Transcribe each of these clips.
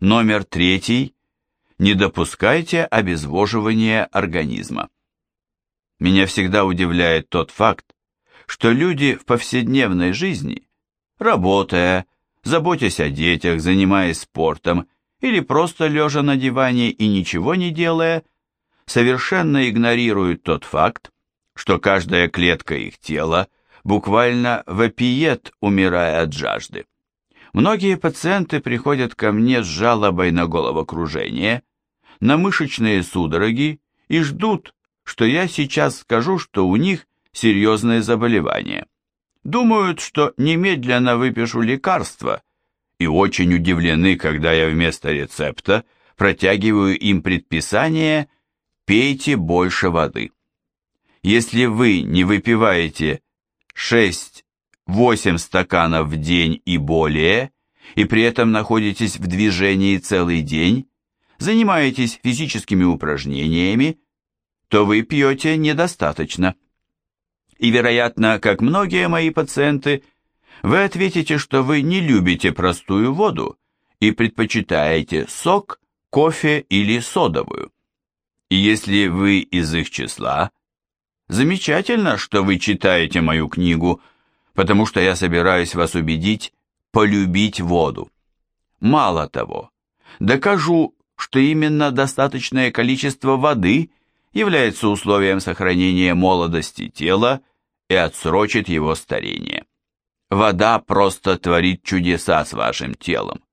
Номер третий. Не допускайте обезвоживания организма. Меня всегда удивляет тот факт, что люди в повседневной жизни, работая, заботясь о детях, занимаясь спортом или просто лежа на диване и ничего не делая, совершенно игнорируют тот факт, что каждая клетка их тела буквально вопиет, умирая от жажды. Многие пациенты приходят ко мне с жалобой на головокружение, на мышечные судороги и ждут, что я сейчас скажу, что у них серьезное заболевание. Думают, что немедленно выпишу лекарство, и очень удивлены, когда я вместо рецепта протягиваю им предписание «пейте больше воды». Если вы не выпиваете 6-8 стаканов в день и более, и при этом находитесь в движении целый день, занимаетесь физическими упражнениями, то вы пьете недостаточно. И, вероятно, как многие мои пациенты, вы ответите, что вы не любите простую воду и предпочитаете сок, кофе или содовую. И если вы из их числа, замечательно, что вы читаете мою книгу, потому что я собираюсь вас убедить полюбить воду. Мало того, докажу, что именно достаточное количество воды является условием сохранения молодости тела и отсрочит его старение. Вода просто творит чудеса с вашим телом.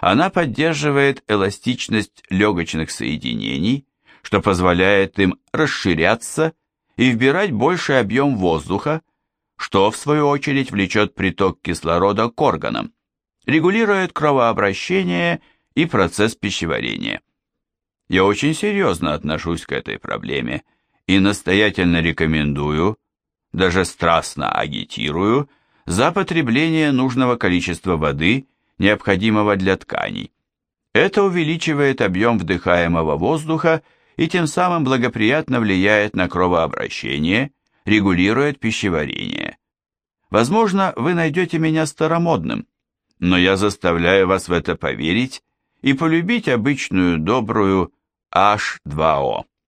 Она поддерживает эластичность легочных соединений, что позволяет им расширяться и вбирать больший объем воздуха, что в свою очередь влечет приток кислорода к органам, регулирует кровообращение и процесс пищеварения. Я очень серьезно отношусь к этой проблеме и настоятельно рекомендую, даже страстно агитирую, за потребление нужного количества воды, необходимого для тканей. Это увеличивает объем вдыхаемого воздуха и тем самым благоприятно влияет на кровообращение, регулирует пищеварение. Возможно, вы найдете меня старомодным, но я заставляю вас в это поверить и полюбить обычную добрую H2O.